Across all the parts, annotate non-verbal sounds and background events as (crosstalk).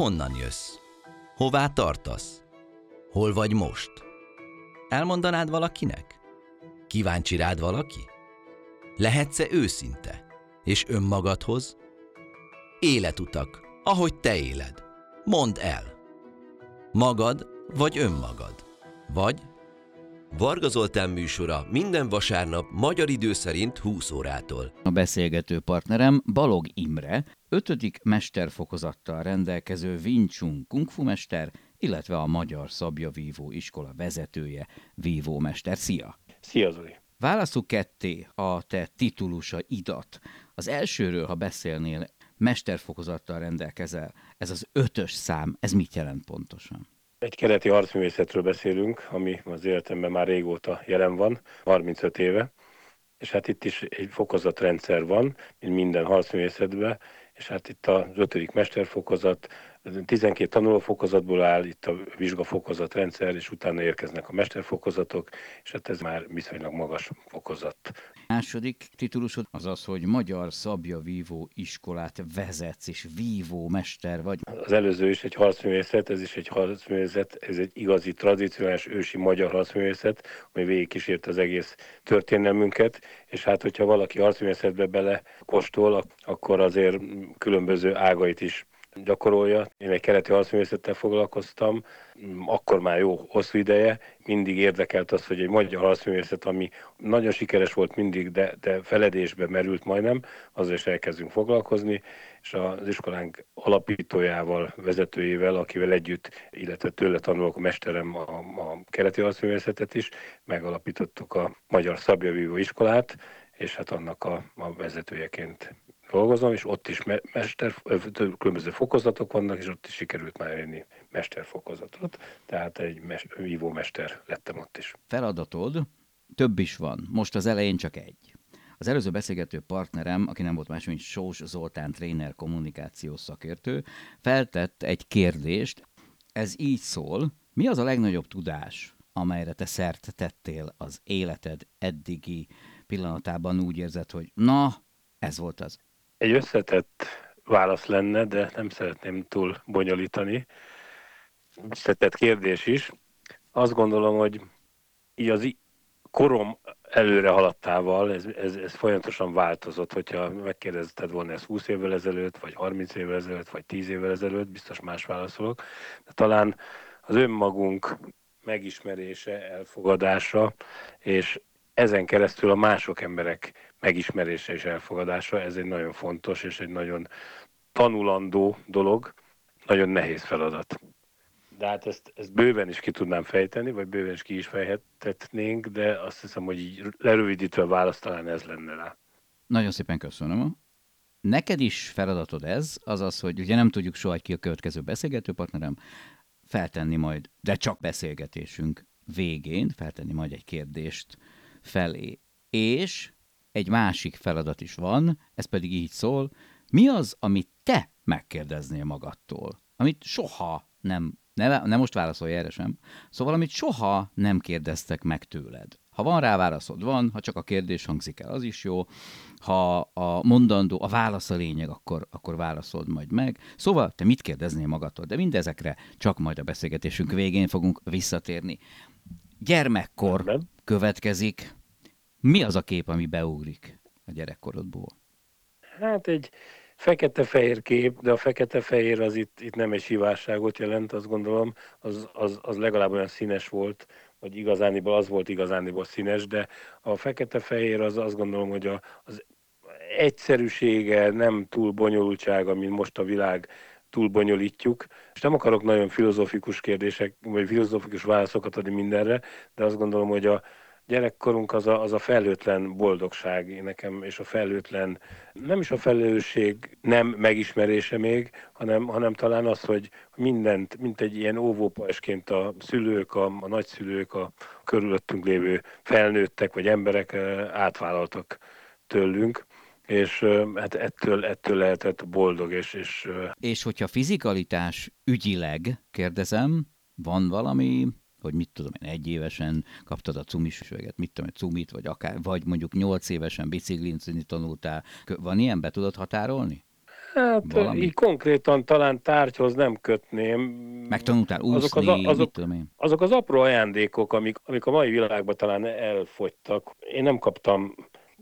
Honnan jössz? Hová tartasz? Hol vagy most? Elmondanád valakinek? Kíváncsi rád valaki? Lehetsz-e őszinte? És önmagadhoz? Életutak, ahogy te éled. Mondd el. Magad vagy önmagad? Vagy Varga Zoltán műsora minden vasárnap magyar idő szerint 20 órától. A beszélgető partnerem Balog Imre, ötödik mesterfokozattal rendelkező Wing Chun kungfu mester, illetve a Magyar Szabja Vívó iskola vezetője, vívó mester. Szia! Szia Zoli! Válaszuk ketté a te titulusa idat. Az elsőről, ha beszélnél, mesterfokozattal rendelkezel. Ez az ötös szám, ez mit jelent pontosan? Egy keleti harcművészetről beszélünk, ami az életemben már régóta jelen van, 35 éve, és hát itt is egy fokozatrendszer van, mint minden harcművészetben, és hát itt az ötödik mesterfokozat, 12 tanulófokozatból áll, itt a vizsgafokozat rendszer, és utána érkeznek a mesterfokozatok, és hát ez már viszonylag magas fokozat. Második titulusod az az, hogy Magyar Szabja Vívó iskolát vezetsz, és vívó mester vagy. Az előző is egy harcművészet, ez is egy harcművészet, ez egy igazi, tradicionális, ősi magyar harcművészet, ami végigkísért az egész történelmünket, és hát hogyha valaki harcművészetbe bele kóstol, akkor azért különböző ágait is gyakorolja. Én egy keleti harcművészettel foglalkoztam, akkor már jó hosszú ideje, mindig érdekelt az, hogy egy magyar harcművészet, ami nagyon sikeres volt mindig, de, de feledésbe merült majdnem, azzal is elkezdünk foglalkozni, és az iskolánk alapítójával, vezetőjével, akivel együtt, illetve tőle tanulok a mesterem a, a keleti harcművészetet is, megalapítottuk a Magyar Szabjavívó iskolát, és hát annak a, a vezetőjeként dolgozom, és ott is me- mester, különböző fokozatok vannak, és ott is sikerült már elérni mesterfokozatot, tehát egy mes- vívó mester lettem ott is. Feladatod több is van, most az elején csak egy. Az előző beszélgető partnerem, aki nem volt más, mint Sós Zoltán tréner kommunikációs szakértő, feltett egy kérdést, ez így szól, mi az a legnagyobb tudás, amelyre te szert tettél az életed eddigi pillanatában? Úgy érzed, hogy na, ez volt az egy összetett válasz lenne, de nem szeretném túl bonyolítani. Összetett kérdés is. Azt gondolom, hogy így az korom előre haladtával ez, ez, ez folyamatosan változott. Hogyha megkérdezted volna ezt 20 évvel ezelőtt, vagy 30 évvel ezelőtt, vagy 10 évvel ezelőtt, biztos más válaszolok. De talán az önmagunk megismerése, elfogadása, és ezen keresztül a mások emberek megismerése és elfogadása, ez egy nagyon fontos és egy nagyon tanulandó dolog, nagyon nehéz feladat. De hát ezt, ezt bőven is ki tudnám fejteni, vagy bőven is ki is fejtetnénk, de azt hiszem, hogy így lerövidítve választ talán ez lenne rá. Nagyon szépen köszönöm. Neked is feladatod ez, azaz, hogy ugye nem tudjuk soha ki a következő beszélgető partnerem, feltenni majd, de csak beszélgetésünk végén, feltenni majd egy kérdést felé. És egy másik feladat is van, ez pedig így szól, mi az, amit te megkérdeznél magadtól, amit soha nem, ne, nem most válaszolj erre sem, szóval amit soha nem kérdeztek meg tőled. Ha van rá válaszod, van, ha csak a kérdés hangzik el, az is jó. Ha a mondandó, a válasz a lényeg, akkor, akkor válaszold majd meg. Szóval te mit kérdeznél magadtól? De mindezekre csak majd a beszélgetésünk végén fogunk visszatérni. Gyermekkor következik. Mi az a kép, ami beugrik a gyerekkorodból? Hát egy fekete-fehér kép, de a fekete-fehér az itt, itt nem egy sivárságot jelent, azt gondolom, az, az, az legalább olyan színes volt, hogy igazániból az volt igazániból színes, de a fekete-fehér az azt gondolom, hogy a, az egyszerűsége, nem túl bonyolultsága, mint most a világ túl bonyolítjuk. És nem akarok nagyon filozófikus kérdések, vagy filozófikus válaszokat adni mindenre, de azt gondolom, hogy a, gyerekkorunk az a, az a felhőtlen boldogság nekem, és a felhőtlen, nem is a felelősség nem megismerése még, hanem, hanem talán az, hogy mindent, mint egy ilyen óvópajsként a szülők, a, a nagyszülők, a körülöttünk lévő felnőttek vagy emberek átvállaltak tőlünk és hát ettől, ettől lehetett boldog. És, és, és hogyha fizikalitás ügyileg kérdezem, van valami hogy mit tudom én, egy évesen kaptad a cumis üveget, mit tudom, egy cumit, vagy akár, vagy mondjuk nyolc évesen biciklinzni tanultál. Van ilyen, be tudod határolni? Hát Valami? így konkrétan talán tárgyhoz nem kötném. Megtanultál úszni, azok az, a- mit azok, tudom én. azok az apró ajándékok, amik, amik a mai világban talán elfogytak. Én nem kaptam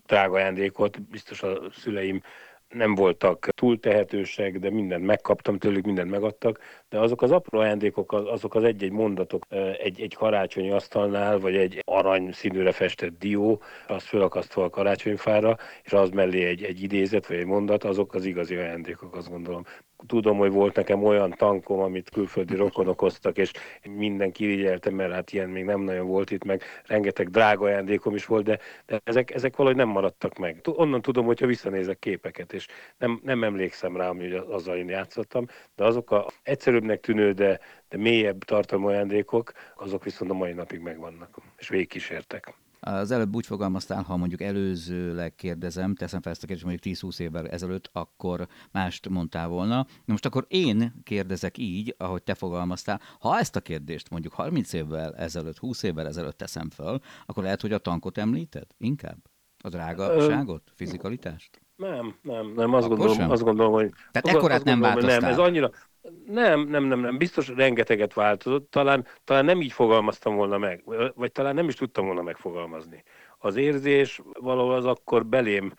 drága ajándékot, biztos a szüleim nem voltak túl tehetősek, de mindent megkaptam tőlük, mindent megadtak, de azok az apró ajándékok, az- azok az egy-egy mondatok, egy, egy karácsonyi asztalnál, vagy egy arany színűre festett dió, az fölakasztva a karácsonyfára, és az mellé egy, egy idézet, vagy egy mondat, azok az igazi ajándékok, azt gondolom. Tudom, hogy volt nekem olyan tankom, amit külföldi rokonok hoztak, és minden kirigyelte, mert hát ilyen még nem nagyon volt itt, meg rengeteg drága ajándékom is volt, de, de ezek, ezek valahogy nem maradtak meg. Onnan tudom, hogyha visszanézek képeket, és nem, nem emlékszem rá, hogy azzal én játszottam, de azok a egyszerűbbnek tűnő, de, de mélyebb tartalmú ajándékok, azok viszont a mai napig megvannak, és végigkísértek. Az előbb úgy fogalmaztál, ha mondjuk előzőleg kérdezem, teszem fel ezt a kérdést mondjuk 10-20 évvel ezelőtt, akkor mást mondtál volna. Na most akkor én kérdezek így, ahogy te fogalmaztál. Ha ezt a kérdést mondjuk 30 évvel ezelőtt, 20 évvel ezelőtt teszem föl, akkor lehet, hogy a tankot említed? Inkább? A drágaságot? Fizikalitást? Nem, nem, nem, azt Akkor gondolom, sem? azt gondolom, hogy... Tehát azt- ekkorát azt nem gondolom, változtál? Nem, ez annyira... Nem, nem, nem, nem, biztos rengeteget változott, talán, talán nem így fogalmaztam volna meg, vagy talán nem is tudtam volna megfogalmazni. Az érzés valahol az akkor belém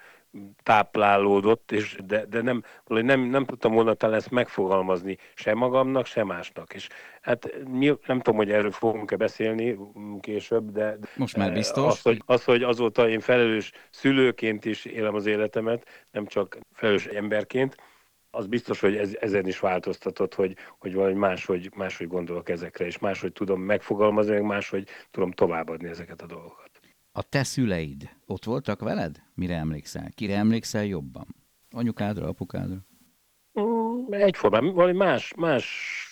táplálódott, és de, de nem, valahogy nem, nem tudtam volna talán ezt megfogalmazni se magamnak, se másnak. És hát nem tudom, hogy erről fogunk-e beszélni később, de Most már eh, biztos. Az, hogy, az, hogy azóta én felelős szülőként is élem az életemet, nem csak felelős emberként, az biztos, hogy ez, ezen is változtatott, hogy, hogy valami máshogy, máshogy gondolok ezekre, és máshogy tudom megfogalmazni, meg máshogy tudom továbbadni ezeket a dolgokat. A te szüleid ott voltak veled? Mire emlékszel? Kire emlékszel jobban? Anyukádra, apukádra? Egyformán, valami más, más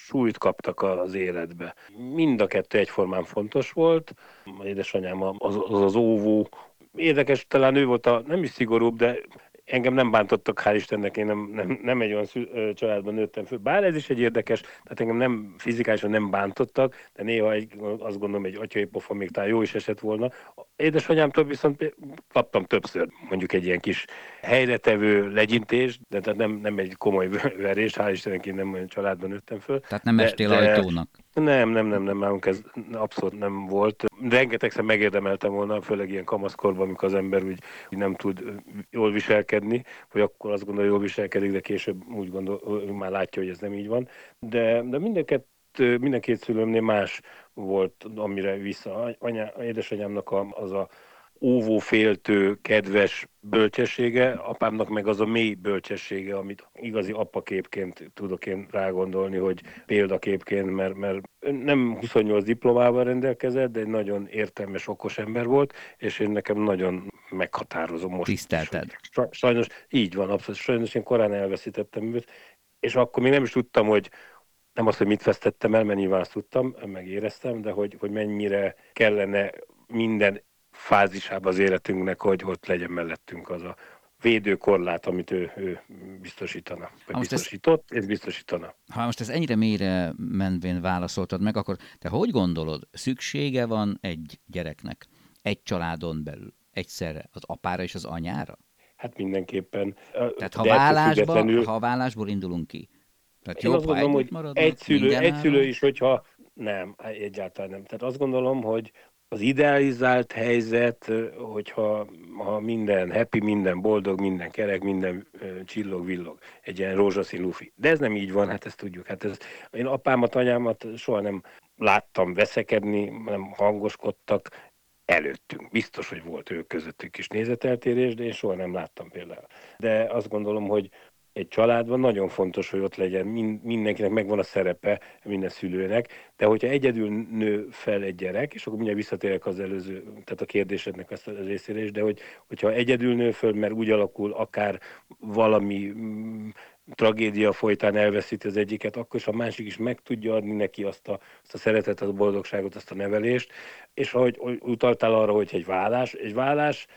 súlyt kaptak az életbe. Mind a kettő egyformán fontos volt. Az édesanyám az az, az óvó. Érdekes, talán ő volt a nem is szigorúbb, de engem nem bántottak, hál' Istennek, én nem, nem, nem egy olyan szül, ö, családban nőttem föl. Bár ez is egy érdekes, tehát engem nem fizikálisan nem bántottak, de néha egy, azt gondolom, egy atyai pofa még talán jó is esett volna. Édesanyámtól viszont kaptam többször mondjuk egy ilyen kis helyretevő legyintést, de tehát nem, nem egy komoly (laughs) verés, hál' Istennek én nem olyan családban nőttem föl. Tehát nem De- estél de- ajtónak? Nem, nem, nem, nem, nálunk ez abszolút nem volt. Rengetegszer megérdemeltem volna, főleg ilyen kamaszkorban, amikor az ember úgy, úgy nem tud jól viselkedni, vagy akkor azt gondolja, jól viselkedik, de később úgy gondol, már látja, hogy ez nem így van. De, de minden kettő, minden két szülőmnél más volt, amire vissza. Anya, édesanyámnak a, az a óvó, féltő, kedves bölcsessége, apámnak meg az a mély bölcsessége, amit igazi apaképként tudok én rágondolni, hogy példaképként, mert, mert nem 28 diplomával rendelkezett, de egy nagyon értelmes, okos ember volt, és én nekem nagyon meghatározom most. is, Tisztelted. Sajnos így van, abszolút. Sajnos én korán elveszítettem őt, és akkor még nem is tudtam, hogy nem azt, hogy mit vesztettem el, mert nyilván azt tudtam, megéreztem, de hogy, hogy mennyire kellene minden fázisában az életünknek, hogy ott legyen mellettünk az a védőkorlát, amit ő, ő biztosítana, vagy most ez- biztosított, és biztosítana. Ha most ezt ennyire mélyre menvén válaszoltad meg, akkor te hogy gondolod, szüksége van egy gyereknek egy családon belül egyszerre az apára és az anyára? Hát mindenképpen. Tehát ha, vállásba, függetlenül- ha vállásból indulunk ki. Tehát Én jobb, azt ha gondolom, hogy maradnak egy szülő, egy szülő is, hogyha nem, egyáltalán nem. Tehát azt gondolom, hogy az idealizált helyzet, hogyha ha minden happy, minden boldog, minden kerek, minden ö, csillog, villog, egy ilyen rózsaszín lufi. De ez nem így van, hát ezt tudjuk. Hát ez, én apámat, anyámat soha nem láttam veszekedni, nem hangoskodtak előttünk. Biztos, hogy volt ők közöttük is nézeteltérés, de én soha nem láttam például. De azt gondolom, hogy egy családban nagyon fontos, hogy ott legyen, Min- mindenkinek megvan a szerepe, minden szülőnek, de hogyha egyedül nő fel egy gyerek, és akkor mindjárt visszatérek az előző, tehát a kérdésednek azt a részére is, de hogy, hogyha egyedül nő föl, mert úgy alakul, akár valami mm, tragédia folytán elveszíti az egyiket, akkor is a másik is meg tudja adni neki azt a, azt a szeretetet, a boldogságot, azt a nevelést, és ahogy utaltál arra, hogy egy vállás, egy vállás,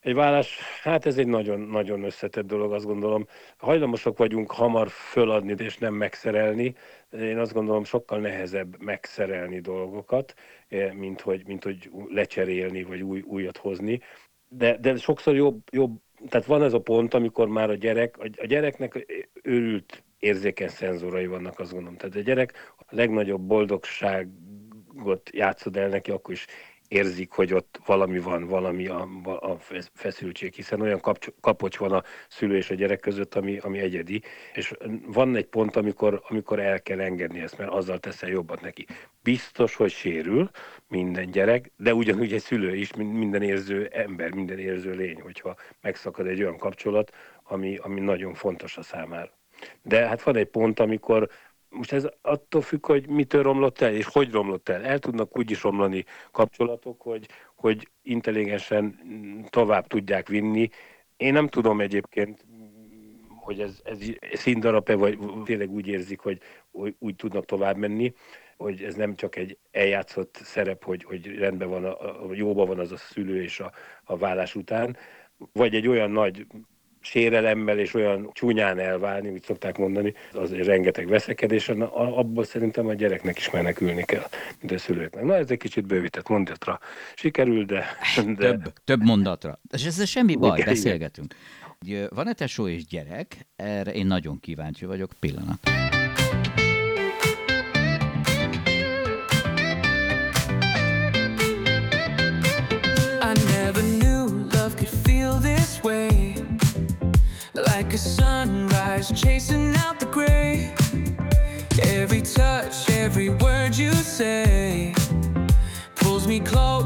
egy vállás, hát ez egy nagyon-nagyon összetett dolog, azt gondolom. Hajlamosak vagyunk hamar föladni és nem megszerelni. Én azt gondolom, sokkal nehezebb megszerelni dolgokat, eh, mint hogy, mint hogy lecserélni, vagy új, újat hozni. De, de sokszor jobb, jobb tehát van ez a pont, amikor már a gyerek, a gyereknek őrült érzékeny szenzorai vannak, azt gondolom. Tehát a gyerek a legnagyobb boldogságot játszod el neki, akkor is érzik, hogy ott valami van, valami a, a feszültség, hiszen olyan kapcs- kapocs van a szülő és a gyerek között, ami, ami egyedi, és van egy pont, amikor, amikor el kell engedni ezt, mert azzal teszel jobbat neki. Biztos, hogy sérül minden gyerek, de ugyanúgy egy szülő is, minden érző ember, minden érző lény, hogyha megszakad egy olyan kapcsolat, ami, ami nagyon fontos a számára. De hát van egy pont, amikor most ez attól függ, hogy mitől romlott el, és hogy romlott el. El tudnak úgy is romlani kapcsolatok, hogy, hogy intelligensen tovább tudják vinni. Én nem tudom egyébként, hogy ez, ez színdarab-e, vagy tényleg úgy érzik, hogy úgy, úgy tudnak tovább menni, hogy ez nem csak egy eljátszott szerep, hogy, hogy rendben van, a, a jóban van az a szülő és a, a vállás után, vagy egy olyan nagy sérelemmel és olyan csúnyán elválni, úgy szokták mondani, az egy rengeteg veszekedés, abból szerintem a gyereknek is menekülni kell, mint a szülőknek. Na, ez egy kicsit bővített mondatra sikerül, de... de... Több, több mondatra. És ez semmi baj, igen, beszélgetünk. Van-e tesó és gyerek? Erre én nagyon kíváncsi vagyok. Pillanat. Chasing out the gray. Every touch, every word you say pulls me closer,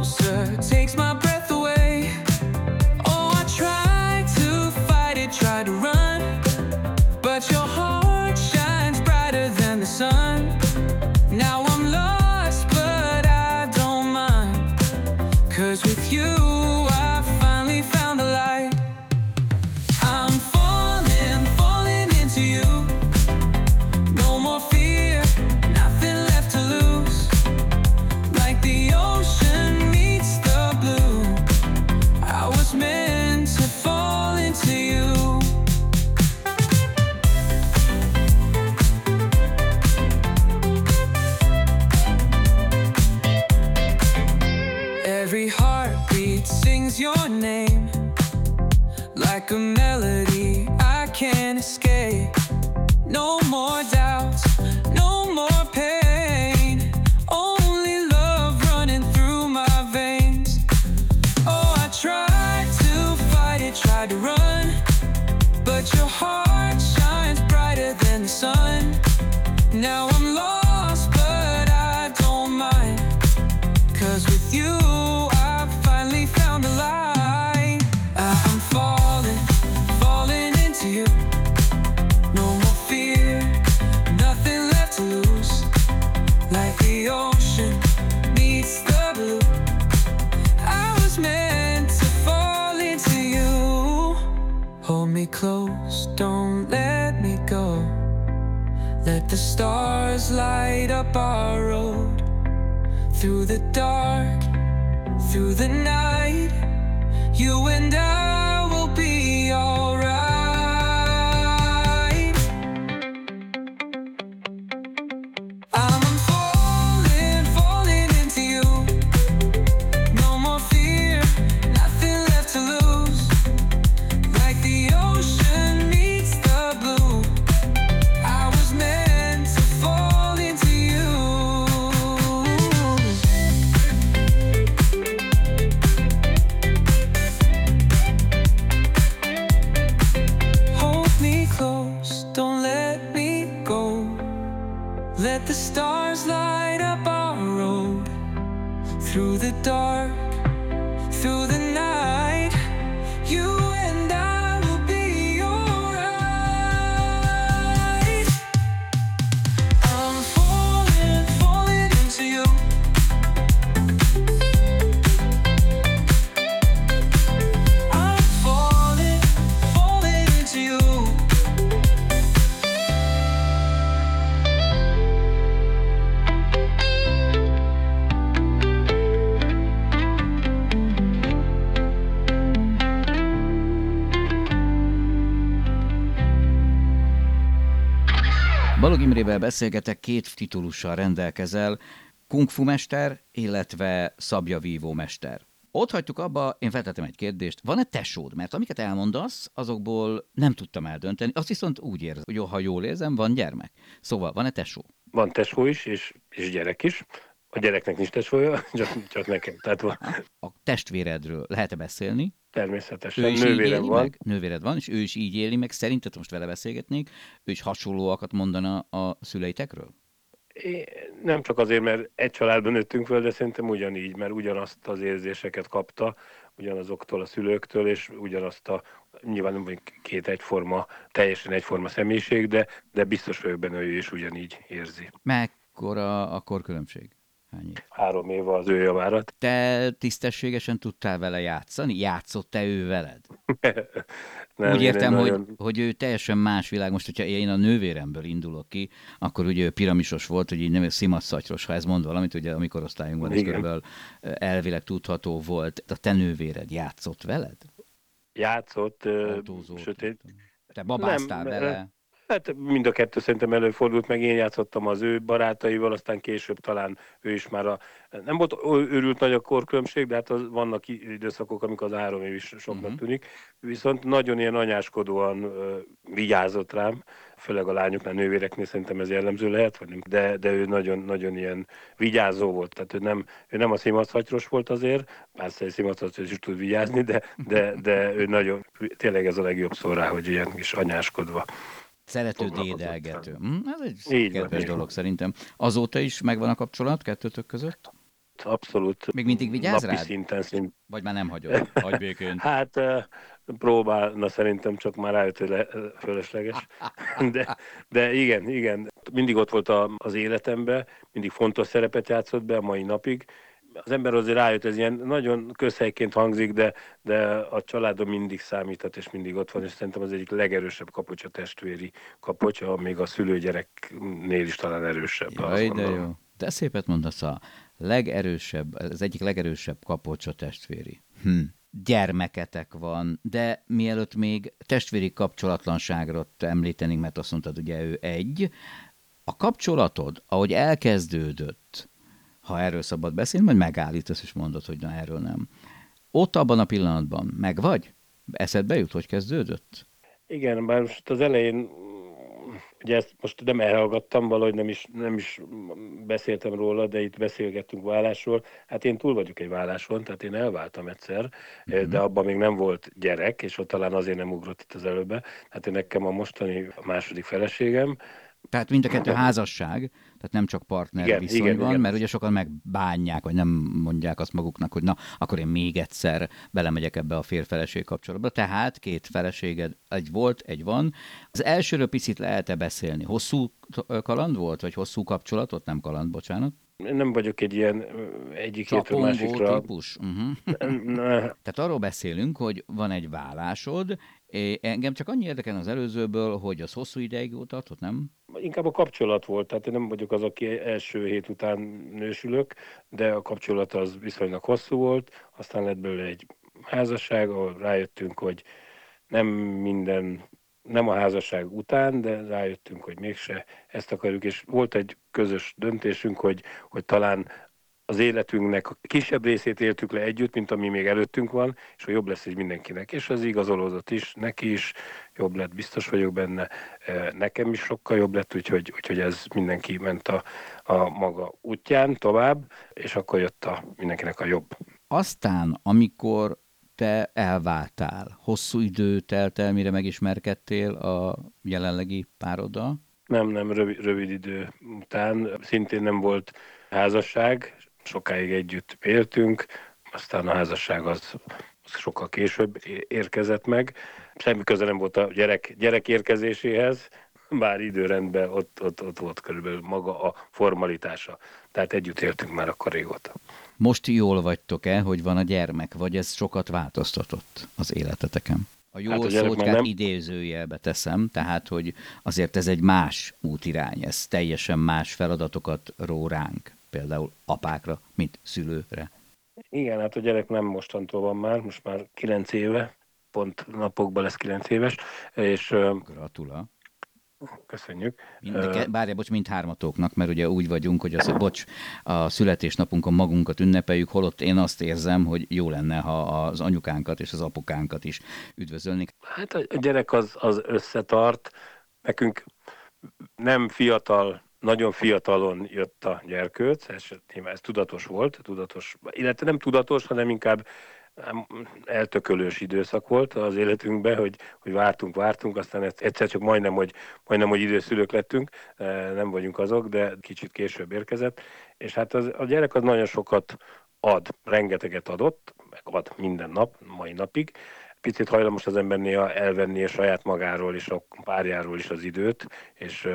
Stars light up our road through the dark, through the night. You and I. Imrével beszélgetek, két titulussal rendelkezel, kung fu mester, illetve szabja vívó mester. Ott hagytuk abba, én feltettem egy kérdést, van-e tesód? Mert amiket elmondasz, azokból nem tudtam eldönteni. Azt viszont úgy érzem, hogy ha jól érzem, van gyermek. Szóval van-e tesó? Van tesó is, és, és gyerek is. A gyereknek nincs tesója, (laughs) csak, csak nekem. Tehát van, A testvéredről lehet-e beszélni? természetesen. Ő is Nővérem van. meg? Nővéred van, és ő is így éli meg. Szerinted most vele beszélgetnék, ő is hasonlóakat mondana a szüleitekről? É, Nem csak azért, mert egy családban nőttünk föl, de szerintem ugyanígy, mert ugyanazt az érzéseket kapta, ugyanazoktól a szülőktől, és ugyanazt a, nyilván nem vagyunk két egyforma, teljesen egyforma személyiség, de, de biztos vagyok benne, hogy ő is ugyanígy érzi. Mekkora a korkülönbség? Hány év? Három éve az ő javára. Te tisztességesen tudtál vele játszani? Játszott-e ő veled? (laughs) Nem, Úgy értem, egy hogy, nagyon- hogy ő teljesen más világ. Most, hogyha én a nővéremből indulok ki, akkor ugye ő piramisos volt, hogy így nem szimatszatyros, ha ez mond valamit, ugye a mi korosztályunkban ez körülbelül elvileg tudható volt. A te nővéred játszott veled? játszott, Autózott? sötét. Te babáztál Nem, vele? Hát mind a kettő szerintem előfordult, meg én játszottam az ő barátaival, aztán később talán ő is már a... Nem volt őrült nagy a korkülönbség, de hát az, vannak időszakok, amikor az három év is soknak Mhm. tűnik. Viszont nagyon ilyen anyáskodóan ö, vigyázott rám, főleg a lányoknál, nővéreknél szerintem ez jellemző lehet, vagy nem, de, de ő nagyon, nagyon ilyen vigyázó volt, tehát ő nem, ő nem a szimathatyros volt azért, persze egy szimathatyros is tud vigyázni, de, de, de ő nagyon, tényleg ez a legjobb szó rá, hogy ilyen kis anyáskodva. Szerető dédelgető. Hm? Ez egy Így kedves van. dolog szerintem. Azóta is megvan a kapcsolat kettőtök között? Abszolút. Még mindig vigyáz napi rád? szinten szint. Vagy már nem hagyod? Hagy békén. (laughs) Hát próbálna szerintem, csak már rájött, hogy le, fölösleges. (laughs) De, de igen, igen. Mindig ott volt a, az életemben, mindig fontos szerepet játszott be a mai napig. Az ember azért rájött, ez ilyen nagyon közhelyként hangzik, de, de a családom mindig számíthat, és mindig ott van, és szerintem az egyik legerősebb kapocs a testvéri kapocs, még a szülőgyereknél is talán erősebb. Jaj, de jó. De szépet mondasz, a legerősebb, az egyik legerősebb kapocs a testvéri. Hm. Gyermeketek van, de mielőtt még testvéri kapcsolatlanságot említenénk, mert azt mondtad, ugye ő egy, a kapcsolatod, ahogy elkezdődött, ha erről szabad beszélni, majd megállítasz és mondod, hogy na erről nem. Ott abban a pillanatban meg vagy? Eszedbe jut, hogy kezdődött? Igen, bár most az elején, ugye ezt most nem elhallgattam, valahogy nem is, nem is beszéltem róla, de itt beszélgettünk vállásról. Hát én túl vagyok egy válláson, tehát én elváltam egyszer, Mhm. de abban még nem volt gyerek, és ott talán azért nem ugrott itt az előbe. Hát én nekem a mostani második feleségem, Tehát mind a kettő házasság, tehát nem csak partner Igen, viszony igen, igen. mert ugye sokan megbánják, vagy nem mondják azt maguknak, hogy na, akkor én még egyszer belemegyek ebbe a férfeleség kapcsolatba. Tehát két feleséged, egy volt, egy van. Az elsőről picit lehet-e beszélni? Hosszú kaland volt, vagy hosszú kapcsolatot? Nem kaland, bocsánat. nem vagyok egy ilyen egyik hétről másikra. típus. Uh-huh. Tehát arról beszélünk, hogy van egy vállásod, É, engem csak annyi érdekel az előzőből, hogy az hosszú ideig jó tartott, nem? Inkább a kapcsolat volt, tehát én nem vagyok az, aki első hét után nősülök, de a kapcsolat az viszonylag hosszú volt, aztán lett belőle egy házasság, ahol rájöttünk, hogy nem minden, nem a házasság után, de rájöttünk, hogy mégse ezt akarjuk, és volt egy közös döntésünk, hogy, hogy talán az életünknek a kisebb részét éltük le együtt, mint ami még előttünk van, és hogy jobb lesz így mindenkinek. És az igazolódott is, neki is jobb lett, biztos vagyok benne, Eh, nekem is sokkal jobb lett, úgyhogy, úgyhogy ez mindenki ment a, a maga útján tovább, és akkor jött a, mindenkinek a jobb. Aztán, amikor te elváltál, hosszú idő telt el, mire megismerkedtél a jelenlegi pároddal? Nem, nem, rövid, rövid idő után szintén nem volt házasság, sokáig együtt éltünk, aztán a házasság az, az sokkal később érkezett meg. Semmi köze nem volt a gyerek, gyerek érkezéséhez, bár időrendben ott, ott, ott volt körülbelül maga a formalitása. Tehát együtt éltünk már akkor régóta. Most jól vagytok-e, hogy van a gyermek, vagy ez sokat változtatott az életeteken? A jó Hát a gyerek szót már nem... nem- idézőjelbe teszem, tehát, hogy azért ez egy más útirány, ez teljesen más feladatokat ró ránk, például apákra, mint szülőre. Igen, hát a gyerek nem mostantól van már, most már 9 éve, pont napokban lesz 9 éves, és Gratula. Köszönjük. Mind, bárja, bocs, mind hármatoknak, mert ugye úgy vagyunk, hogy az, bocs, a születésnapunkon magunkat ünnepeljük, holott én azt érzem, hogy jó lenne, ha az anyukánkat és az apukánkat is üdvözölnék. Hát a gyerek az, az összetart. Nekünk nem fiatal nagyon fiatalon jött a gyerkőc, ez, ez tudatos volt, tudatos, illetve nem tudatos, hanem inkább eltökölős időszak volt az életünkben, hogy, hogy vártunk, vártunk, aztán egyszer csak majdnem, hogy, majdnem, hogy időszülők lettünk, e, nem vagyunk azok, de kicsit később érkezett, és hát az, a gyerek az nagyon sokat ad, rengeteget adott, meg ad minden nap, mai napig, picit hajlamos az ember néha elvenni a saját magáról és a párjáról is az időt, és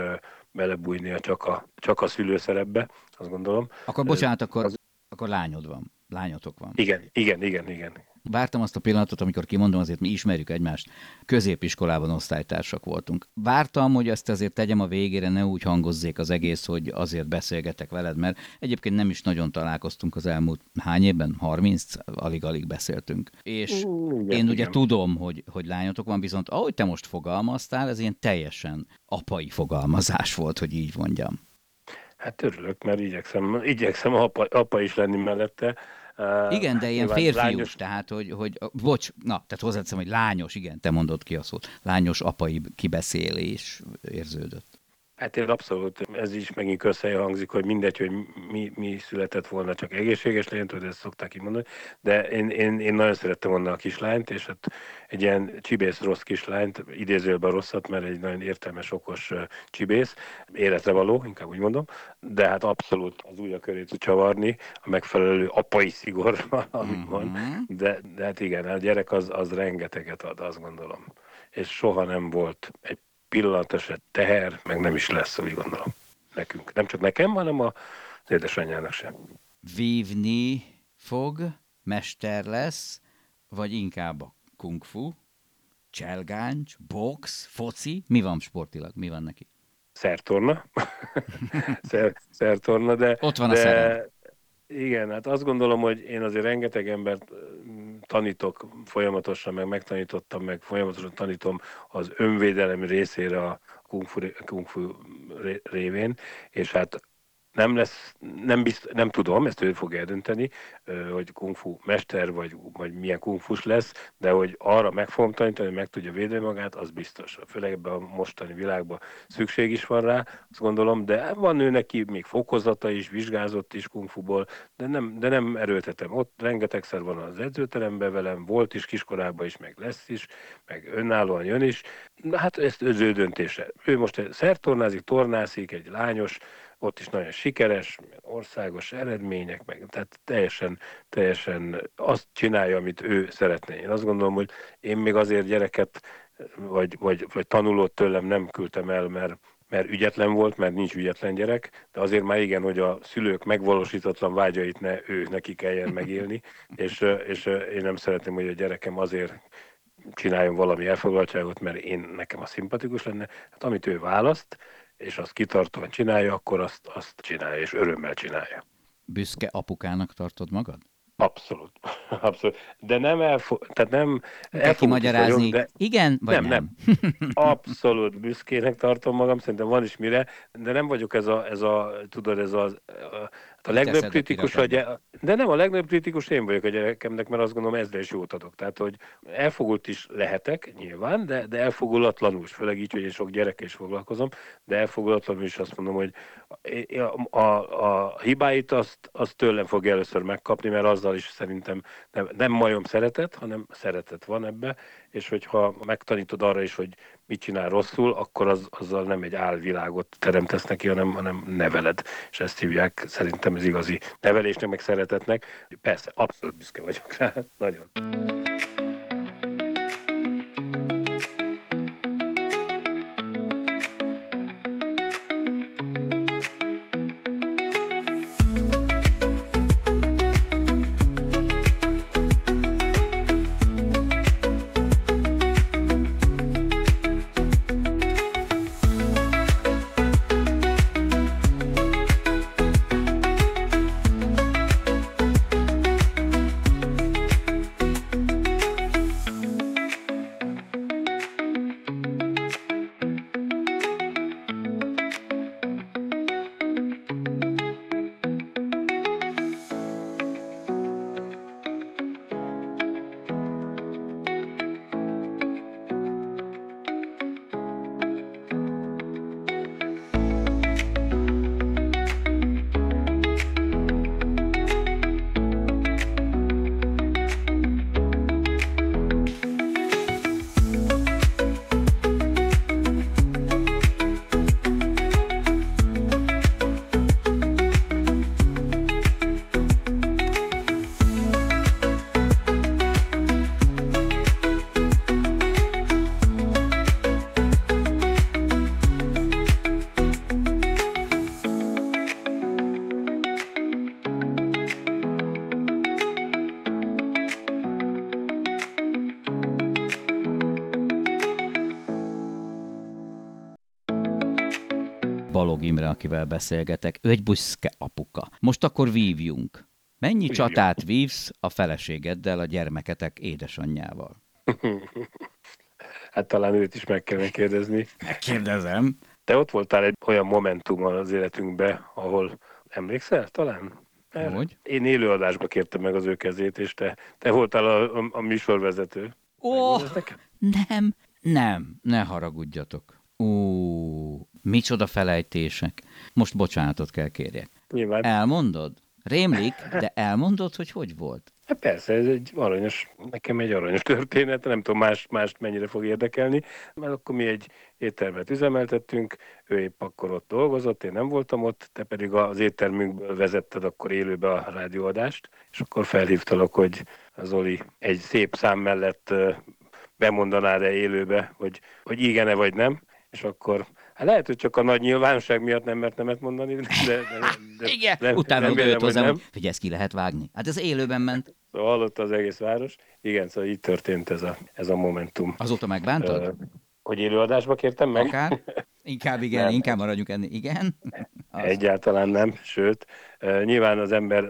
belebújnia csak a, csak a szülőszerepbe, azt gondolom. Akkor bocsánat, akkor, az... akkor lányod van, lányotok van. Igen, igen, igen, igen. Vártam azt a pillanatot, amikor kimondom, azért mi ismerjük egymást, középiskolában osztálytársak voltunk. Vártam, hogy ezt azért tegyem a végére, ne úgy hangozzék az egész, hogy azért beszélgetek veled, mert egyébként nem is nagyon találkoztunk az elmúlt hány évben, 30, alig-alig beszéltünk. És igen, én ugye igen. tudom, hogy, hogy lányotok van, viszont ahogy te most fogalmaztál, ez ilyen teljesen apai fogalmazás volt, hogy így mondjam. Hát örülök, mert igyekszem, igyekszem apa, apa is lenni mellette. Igen, de ilyen férfius, lányos... tehát, hogy, hogy, bocs, na, tehát hozzáteszem, hogy lányos, igen, te mondod ki a szót, lányos apai kibeszélés érződött. Hát én abszolút, ez is megint hangzik, hogy mindegy, hogy mi, mi született volna, csak egészséges legyen, tudod, ezt szokták így mondani, de én, én, én nagyon szerettem volna a kislányt, és hát egy ilyen csibész rossz kislányt, idézőjelben rosszat, mert egy nagyon értelmes, okos csibész, életre való, inkább úgy mondom, de hát abszolút az újra köré tud csavarni, a megfelelő apai szigor, (laughs) amit mm-hmm. van, de, de hát igen, a gyerek az, az rengeteget ad, azt gondolom. És soha nem volt egy pillanatosan teher, meg nem is lesz, úgy gondolom, nekünk. Nem csak nekem, hanem az édesanyjának sem. Vívni fog, mester lesz, vagy inkább a kung fu, cselgáncs, box, foci? Mi van sportilag? Mi van neki? Szertorna. (laughs) Szer, szertorna, de... Ott van de, a Igen, hát azt gondolom, hogy én azért rengeteg embert tanítok folyamatosan, meg megtanítottam, meg folyamatosan tanítom az önvédelem részére a kung fu, kung fu révén, és hát nem lesz, nem, bizt, nem tudom, ezt ő fog eldönteni, hogy kung fu mester, vagy, vagy milyen kung fus lesz, de hogy arra meg fogom tanítani, hogy meg tudja védeni magát, az biztos. Főleg ebben a mostani világban szükség is van rá, azt gondolom, de van ő neki még fokozata is, vizsgázott is kung fuból, de nem, de nem erőltetem. Ott rengetegszer van az edzőteremben velem, volt is kiskorában is, meg lesz is, meg önállóan jön is. Hát ezt az ő döntése. Ő most szertornázik, tornászik, egy lányos, ott is nagyon sikeres, országos eredmények, meg, tehát teljesen, teljesen azt csinálja, amit ő szeretné. Én azt gondolom, hogy én még azért gyereket, vagy, vagy, vagy tanulót tőlem nem küldtem el, mert mert ügyetlen volt, mert nincs ügyetlen gyerek, de azért már igen, hogy a szülők megvalósítatlan vágyait ne ő neki kelljen megélni, (laughs) és, és én nem szeretném, hogy a gyerekem azért csináljon valami elfoglaltságot, mert én nekem a szimpatikus lenne. Hát amit ő választ, és azt kitartóan csinálja, akkor azt, azt csinálja, és örömmel csinálja. Büszke apukának tartod magad? Abszolút. (laughs) Abszolút. De nem elfo- tehát nem el magyarázni. Vagyok, de igen, vagy nem? Nem, nem. (laughs) Abszolút büszkének tartom magam, szerintem van is mire, de nem vagyok ez a, ez a tudod, ez a, a legnagyobb kritikus, a gyere... de nem a legnagyobb kritikus én vagyok a gyerekemnek, mert azt gondolom ezre is jót adok. Tehát, hogy elfogult is lehetek nyilván, de, de elfogulatlanul is, főleg így, hogy én sok gyerekkel is foglalkozom, de elfogulatlanul is azt mondom, hogy a, a, a hibáit azt, azt tőlem fog először megkapni, mert azzal is szerintem nem, nem majom szeretet, hanem szeretet van ebbe, és hogyha megtanítod arra is, hogy mit csinál rosszul, akkor az, azzal nem egy álvilágot teremtesz neki, hanem, hanem neveled. És ezt hívják szerintem az igazi nevelésnek, meg szeretetnek. Persze, abszolút büszke vagyok rá, nagyon. Akivel beszélgetek. Ő egy buszke apuka. Most akkor vívjunk. Mennyi Vívjunk. csatát vívsz a feleségeddel, a gyermeketek édesanyjával? (laughs) Hát talán őt is meg kellene kérdezni. Megkérdezem. Te ott voltál egy olyan momentum az életünkben, ahol emlékszel talán? Erre? Hogy? Én élőadásba kértem meg az ő kezét, és te, te voltál a, a, a műsorvezető. Ó, nekem? nem, nem, ne haragudjatok. Ó, micsoda felejtések. Most bocsánatot kell kérjek. Nyilván. Elmondod? Rémlik, de elmondod, hogy hogy volt? Hát persze, ez egy aranyos, nekem egy aranyos történet, nem tudom más, mást mennyire fog érdekelni, mert akkor mi egy éttermet üzemeltettünk, ő épp akkor ott dolgozott, én nem voltam ott, te pedig az éttermünkből vezetted akkor élőbe a rádióadást, és akkor felhívtalak, hogy az Oli egy szép szám mellett bemondanád-e élőbe, hogy, hogy igen-e vagy nem, és akkor Hát lehet, hogy csak a nagy nyilvánosság miatt nem mert nemet mondani, de... de, de (laughs) Igen, nem- utána odajött hogy hozzám, nem. hogy figyelj, ezt ki lehet vágni. Hát ez élőben ment. Szóval hallotta az egész város. Igen, szóval így történt ez a, ez a momentum. Azóta megbántad? Ö, hogy élőadásba kértem meg? Akár? Inkább igen, Nem. inkább maradjunk enni. Igen? Az. (laughs) Egyáltalán nem, sőt, nyilván az ember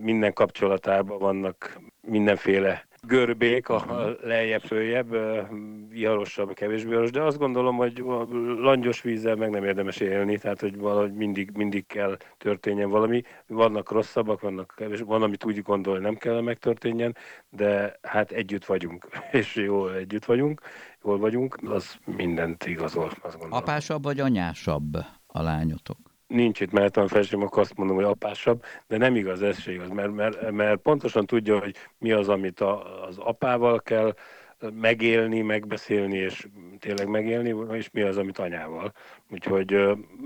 minden kapcsolatában vannak mindenféle görbék, a a lejjebb, följebb, ö, viharosabb, kevésbé viharos, de azt gondolom, hogy a langyos vízzel meg nem érdemes élni, tehát hogy valahogy mindig, mindig kell történjen valami. Vannak rosszabbak, vannak kevés, van, amit úgy gondol, nem kell megtörténjen, de hát együtt vagyunk, (laughs) és jól együtt vagyunk, jól vagyunk, az mindent igazol, azt gondolom. Apásabb vagy anyásabb a lányotok? Nincs itt mellettem a felsőm, akkor azt mondom, hogy apásabb, de nem igaz, ez se igaz, mert, mert, mert pontosan tudja, hogy mi az, amit a, az apával kell megélni, megbeszélni, és tényleg megélni, és mi az, amit anyával. Úgyhogy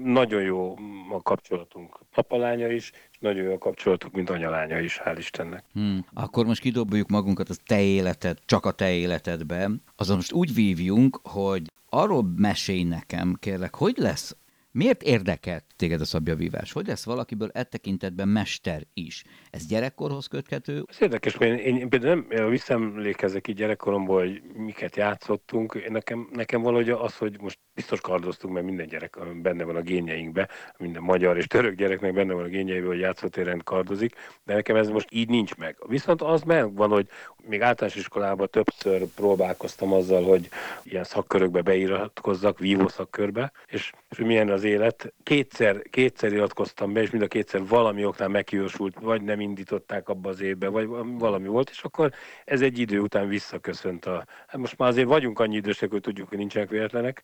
nagyon jó a kapcsolatunk. Apalánya is, és nagyon jó a kapcsolatunk, mint anyalánya is, hál' Istennek. Hmm. Akkor most kidobjuk magunkat az te életed, csak a te életedbe. Azon most úgy vívjunk, hogy arról mesélj nekem, kérlek, hogy lesz Miért érdekelt téged a szabjavívás? Hogy lesz valakiből e tekintetben mester is? Ez gyerekkorhoz köthető? Ez érdekes, mert én, én például nem visszaemlékezek így gyerekkoromból, hogy miket játszottunk. Nekem, nekem valahogy az, hogy most biztos kardoztunk, mert minden gyerek benne van a génjeinkbe, minden magyar és török gyereknek benne van a génjeibe, hogy játszótéren kardozik, de nekem ez most így nincs meg. Viszont az megvan, hogy még általános iskolában többször próbálkoztam azzal, hogy ilyen szakkörökbe beiratkozzak, vívó szakkörbe, és, és hogy milyen az élet. Kétszer, kétszer iratkoztam be, és mind a kétszer valami oknál meghiúsult, vagy nem indították abba az évbe, vagy valami volt, és akkor ez egy idő után visszaköszönt a... Hát most már azért vagyunk annyi idősek, hogy tudjuk, hogy nincsenek véletlenek,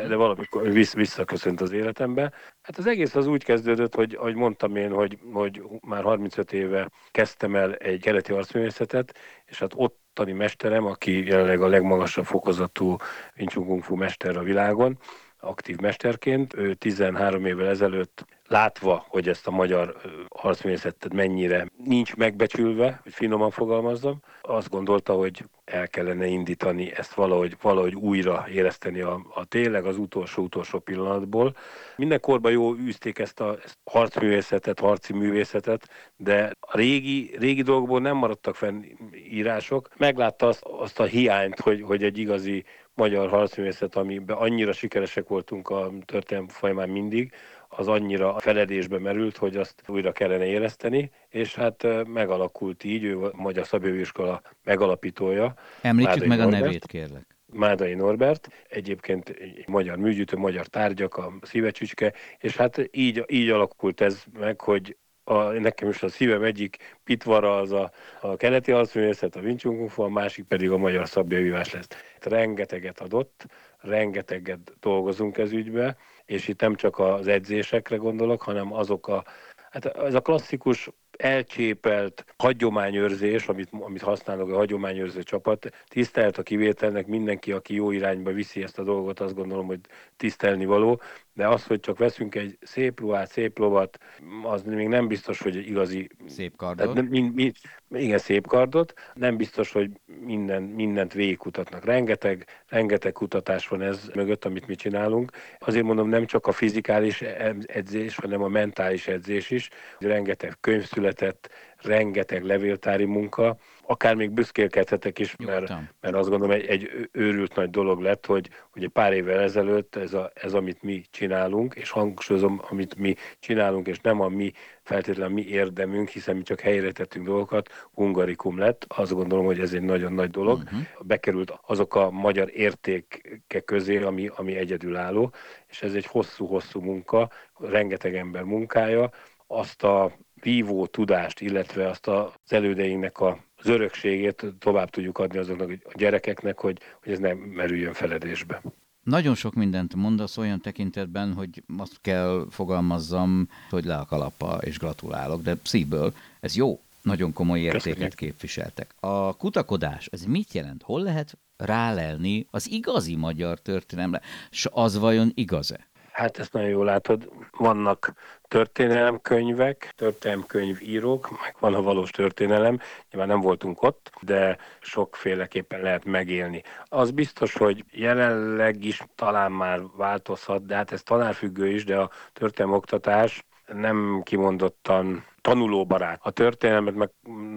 de valamikor vissz, visszaköszönt az életembe. Hát az egész az úgy kezdődött, hogy, hogy mondtam én, hogy, hogy már 35 éve kezdtem el egy keleti arcművészetet, és hát ottani mesterem, aki jelenleg a legmagasabb fokozatú Wing Chun Kung Fu mester a világon, aktív mesterként. Ő 13 évvel ezelőtt látva, hogy ezt a magyar harcművészetet mennyire nincs megbecsülve, hogy finoman fogalmazzam, azt gondolta, hogy el kellene indítani ezt valahogy, valahogy újra érezteni a, a tényleg az utolsó-utolsó pillanatból. Minden korban jó űzték ezt a, ezt harcművészetet, harci művészetet, de a régi, régi dolgokból nem maradtak fenn írások. Meglátta azt, azt a hiányt, hogy, hogy egy igazi magyar harcművészet, amiben annyira sikeresek voltunk a történelem folyamán mindig, az annyira a feledésbe merült, hogy azt újra kellene éleszteni, és hát megalakult így, ő a Magyar Szabjövőiskola megalapítója, Említsük Mádai meg a Norbert. nevét, kérlek. Mádai Norbert, egyébként egy magyar műgyűjtő, magyar tárgyak, a szívecsücske, és hát így, így alakult ez meg, hogy a, nekem is a szívem egyik pitvara az a, a keleti harcművészet, a Fu, a másik pedig a magyar szabjavívás lesz. Rengeteget adott, rengeteget dolgozunk ez ügybe, és itt nem csak az edzésekre gondolok, hanem azok a, hát ez a klasszikus elcsépelt hagyományőrzés, amit, amit használnak a hagyományőrző csapat, tisztelt a kivételnek mindenki, aki jó irányba viszi ezt a dolgot, azt gondolom, hogy tisztelni való, de az, hogy csak veszünk egy szép ruhát, szép lovat, az még nem biztos, hogy egy igazi Szép tehát kardot. nem, mi, mi, igen, szép kardot. Nem biztos, hogy minden, mindent végigkutatnak. Rengeteg, rengeteg kutatás van ez mögött, amit mi csinálunk. Azért mondom, nem csak a fizikális edzés, hanem a mentális edzés is. Rengeteg könyv született rengeteg levéltári munka, akár még büszkélkedhetek is, mert, mert azt gondolom egy, egy őrült nagy dolog lett, hogy ugye pár évvel ezelőtt ez, a, ez, amit mi csinálunk, és hangsúlyozom, amit mi csinálunk, és nem a mi feltétlenül mi érdemünk, hiszen mi csak helyre tettünk dolgokat, hungarikum lett. Azt gondolom, hogy ez egy nagyon nagy dolog. Uh-huh. Bekerült azok a magyar értékek közé, ami, ami egyedülálló, és ez egy hosszú-hosszú munka, rengeteg ember munkája, azt a vívó tudást, illetve azt az elődeinknek a az örökségét tovább tudjuk adni azoknak a gyerekeknek, hogy, hogy ez nem merüljön feledésbe. Nagyon sok mindent mondasz olyan tekintetben, hogy azt kell fogalmazzam, hogy le a kalapa és gratulálok, de szívből ez jó, nagyon komoly értéket Köszönjük. képviseltek. A kutakodás, ez mit jelent? Hol lehet rálelni az igazi magyar történelemre? És az vajon igaz-e? Hát ezt nagyon jól látod. Vannak történelemkönyvek, történelemkönyvírók, meg van a valós történelem. Nyilván nem voltunk ott, de sokféleképpen lehet megélni. Az biztos, hogy jelenleg is talán már változhat, de hát ez tanárfüggő is, de a történelem oktatás nem kimondottan tanulóbarát. A történelmet meg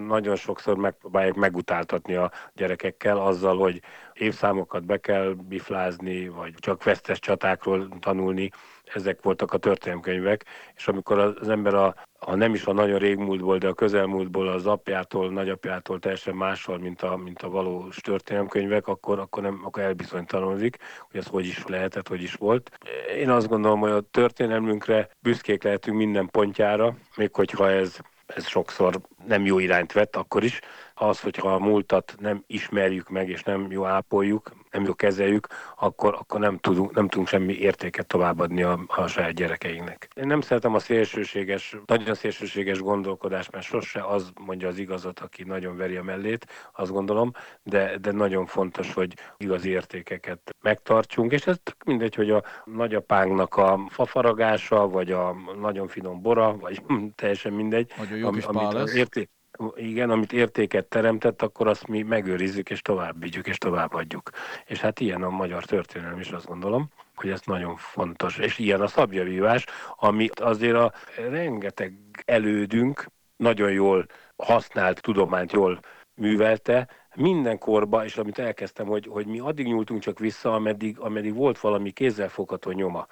nagyon sokszor megpróbálják megutáltatni a gyerekekkel azzal, hogy évszámokat be kell biflázni, vagy csak vesztes csatákról tanulni. Ezek voltak a történelmkönyvek, és amikor az ember a, a nem is a nagyon régmúltból, de a közelmúltból, az apjától, nagyapjától teljesen máshol, mint a, mint a valós történelmkönyvek, akkor, akkor, nem, akkor elbizonytalanodik, hogy ez hogy is lehetett, hogy is volt. Én azt gondolom, hogy a történelmünkre büszkék lehetünk minden pontjára, még hogyha ez ez sokszor nem jó irányt vett akkor is. Az, hogyha a múltat nem ismerjük meg, és nem jó ápoljuk, nem jó kezeljük, akkor, akkor nem, tudunk, nem tudunk semmi értéket továbbadni a, a saját gyerekeinknek. Én nem szeretem a szélsőséges, nagyon szélsőséges gondolkodást, mert sose az mondja az igazat, aki nagyon veri a mellét, azt gondolom, de, de nagyon fontos, hogy igazi értékeket megtartsunk, és ez mindegy, hogy a nagyapánknak a fafaragása, vagy a nagyon finom bora, vagy (laughs) teljesen mindegy, jó kis amit érték, igen, amit értéket teremtett, akkor azt mi megőrizzük, és tovább vigyük, és továbbadjuk. És hát ilyen a magyar történelem is, azt gondolom, hogy ez nagyon fontos. És ilyen a szabjavívás, ami azért a rengeteg elődünk nagyon jól használt tudományt jól művelte, minden korba, és amit elkezdtem, hogy, hogy mi addig nyúltunk csak vissza, ameddig, ameddig volt valami kézzelfogható nyoma.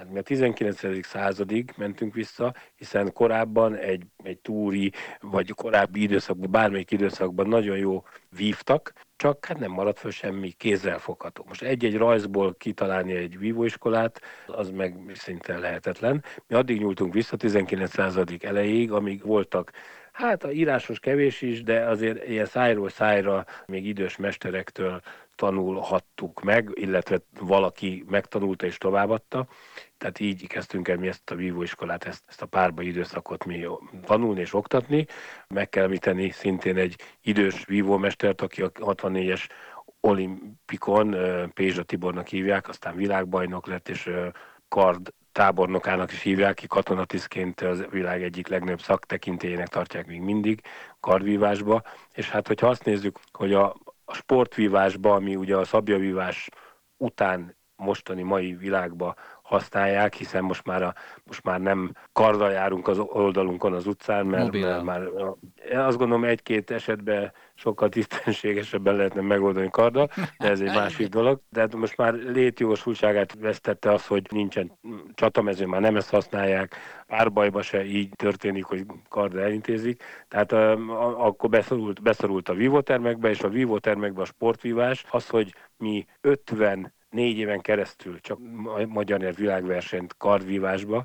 Hát mi a 19. századig mentünk vissza, hiszen korábban egy, egy túri, vagy korábbi időszakban, bármelyik időszakban nagyon jó vívtak, csak hát nem maradt föl semmi kézzelfogható. Most egy-egy rajzból kitalálni egy vívóiskolát, az meg szinte lehetetlen. Mi addig nyúltunk vissza 19. századig elejéig, amíg voltak Hát a írásos kevés is, de azért ilyen szájról szájra még idős mesterektől tanulhattuk meg, illetve valaki megtanulta és továbbadta. Tehát így kezdtünk el mi ezt a vívóiskolát, ezt, ezt a párba időszakot mi tanulni és oktatni. Meg kell említeni szintén egy idős vívómestert, aki a 64-es olimpikon Pézsa Tibornak hívják, aztán világbajnok lett, és kard tábornokának is hívják, ki katonatisztként az világ egyik legnagyobb szaktekintélyének tartják még mindig kardvívásba. És hát, hogyha azt nézzük, hogy a, a sportvívásba, ami ugye a szabjavívás után mostani mai világba használják, hiszen most már, a, most már nem karddal járunk az oldalunkon az utcán, mert, mert már azt gondolom egy-két esetben sokkal tisztességesebben lehetne megoldani karddal, de ez egy másik (laughs) dolog. De hát most már létjogosultságát vesztette az, hogy nincsen csatamező, már nem ezt használják, párbajba se így történik, hogy karddal elintézik. Tehát uh, akkor beszorult, beszorult a vívótermekbe, és a vívótermekbe a sportvívás, az, hogy mi 50 négy éven keresztül csak magyar nyelv világversenyt kardvívásba,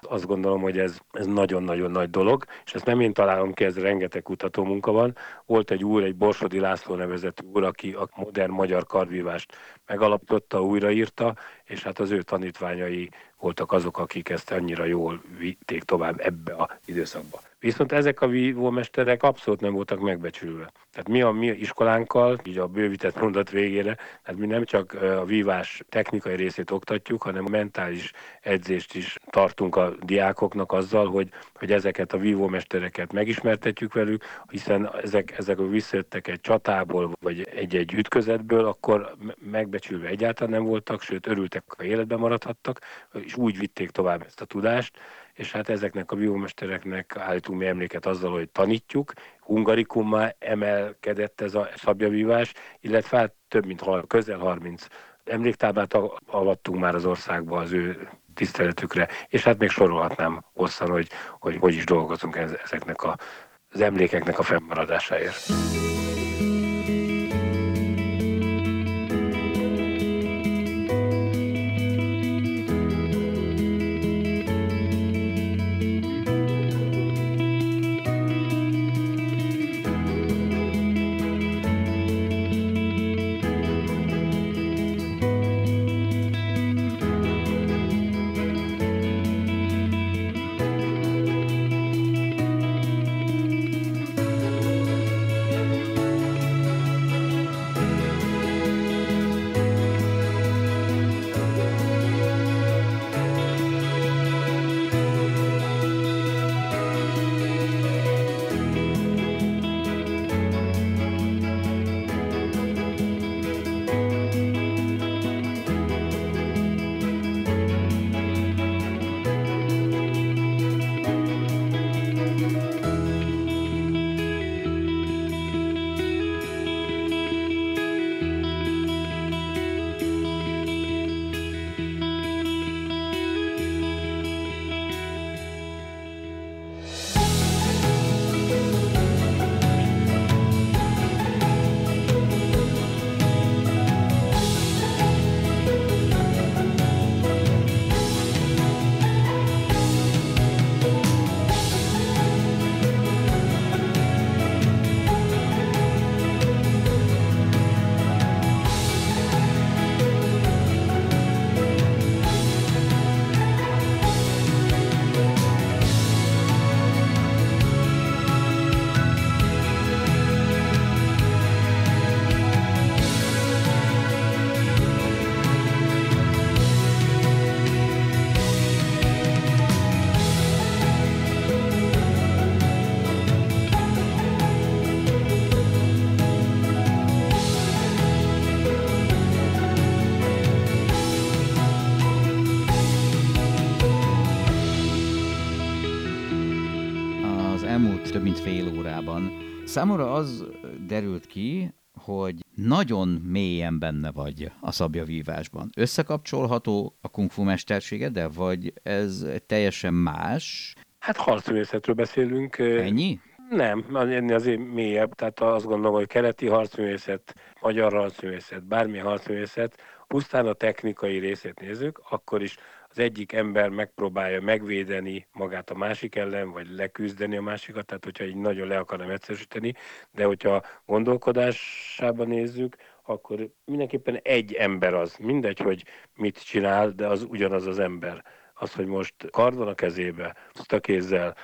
azt gondolom, hogy ez, ez nagyon-nagyon nagy dolog, és ezt nem én találom ki, ez rengeteg kutató munka van. Volt egy úr, egy Borsodi László nevezetű úr, aki a modern magyar kardvívást megalapította, újraírta, és hát az ő tanítványai voltak azok, akik ezt annyira jól vitték tovább ebbe a időszakba. Viszont ezek a vívómesterek abszolút nem voltak megbecsülve. Tehát mi a mi iskolánkkal, így a bővített mondat végére, tehát mi nem csak a vívás technikai részét oktatjuk, hanem a mentális edzést is tartunk a diákoknak azzal, hogy, hogy ezeket a vívómestereket megismertetjük velük, hiszen ezek, ezek visszajöttek egy csatából, vagy egy-egy ütközetből, akkor megbecsülve egyáltalán nem voltak, sőt örültek, ha életben maradhattak, és úgy vitték tovább ezt a tudást, és hát ezeknek a biomestereknek állítunk mi emléket azzal, hogy tanítjuk, hungarikummal emelkedett ez a szabjavívás, illetve hát több mint közel 30 emléktáblát avattunk már az országba az ő tiszteletükre, és hát még sorolhatnám hosszan, hogy hogy, hogy is dolgozunk ezeknek a, az emlékeknek a fennmaradásáért. Számomra az derült ki, hogy nagyon mélyen benne vagy a szabjavívásban. Összekapcsolható a kung fu mestersége, de vagy ez teljesen más? Hát harcművészetről beszélünk. Ennyi? Nem, ennél azért mélyebb. Tehát azt gondolom, hogy keleti harcművészet, magyar harcművészet, bármi harcművészet, pusztán a technikai részét nézzük, akkor is az egyik ember megpróbálja megvédeni magát a másik ellen, vagy leküzdeni a másikat, tehát hogyha így nagyon le akarom egyszerűsíteni, de hogyha gondolkodásában nézzük, akkor mindenképpen egy ember az. Mindegy, hogy mit csinál, de az ugyanaz az ember. Az, hogy most kard van a kezébe, a kézzel,